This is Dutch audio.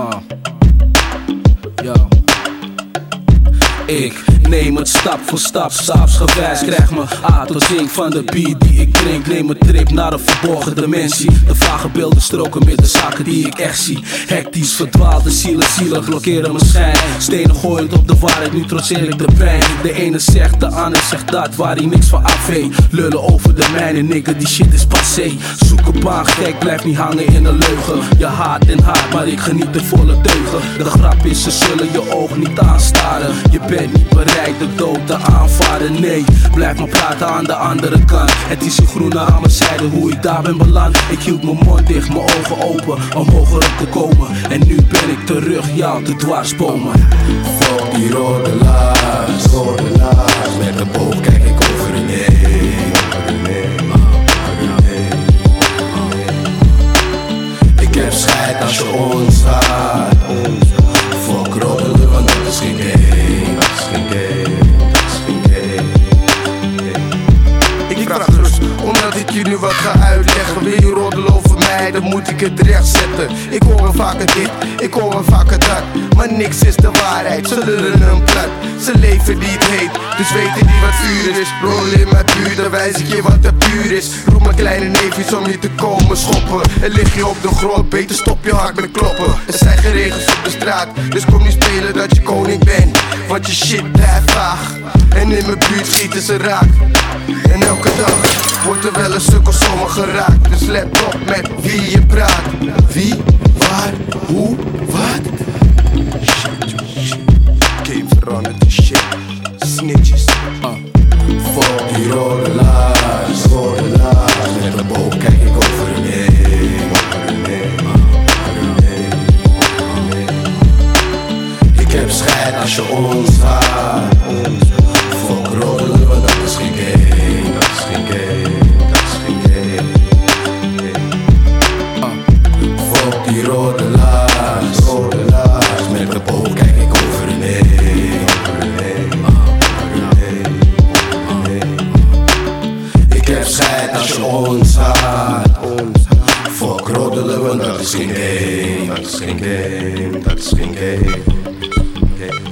Uh. Yo. Ik neem het stap voor stap, stapsgewijs Krijg me A tot zink van de beat die ik drink. Neem een trip naar een verborgen dimensie. De vage beelden stroken met de zaken die ik echt zie. Hectisch verdwaalde zielen, zielen blokkeren mijn schijn. Stenen gooiend op de waarheid, nu trotseer ik de pijn. De ene zegt, de ander zegt dat, waar hij niks van AV Lullen over de mijne, nigga, die shit is passé. Zoek een baan, gek, blijf niet hangen in een leugen. Je haat en haat, maar ik geniet de volle teugen. De grap is, ze zullen je oog niet aanstaren. Je bent niet bereid de dood te aanvaarden, nee. Blijf maar praten aan de andere kant. Het is een groene aan mijn zijde, hoe ik daar ben beland. Ik hield mijn mond dicht, mijn ogen open Om hoger op te komen. En nu ben ik terug, jou te dwarsbomen. Fuck die rode laars, rode laars ik je nu wat ga uitleggen. Wil je roddelen over mij, dan moet ik het recht zetten. Ik hoor wel vaker dit, ik hoor wel vaker dat. Maar niks is de waarheid, ze lullen hem plat. Ze leven niet heet, dus weten niet wat vuur is. Roll in mijn dan wijs ik je wat de puur is. Roep mijn kleine neefjes om niet te komen schoppen. En lig je op de grond, beter stop je hart met kloppen. Er zijn geen regels op de straat, dus kom niet spelen dat je koning bent. Want je shit blijft vaag. En in mijn buurt schieten ze raak. En elke dag wordt er wel een stuk of sommen geraakt. Dus let op met wie je praat. Wie, waar, hoe, wat? Shit, shit. Game veranderd, shit. Snitches. Fuck die rode laars, rode laars Met de boog kijk ik over heen Ik heb scheid als je ons haat Fuck roddelen, want dat is geen game rode laars, rode laars. Met de boog kijk ik over hun Ik heb scheid als je ons haat. Fuck roddelen, want dat is geen game. Dat is geen game, dat is geen game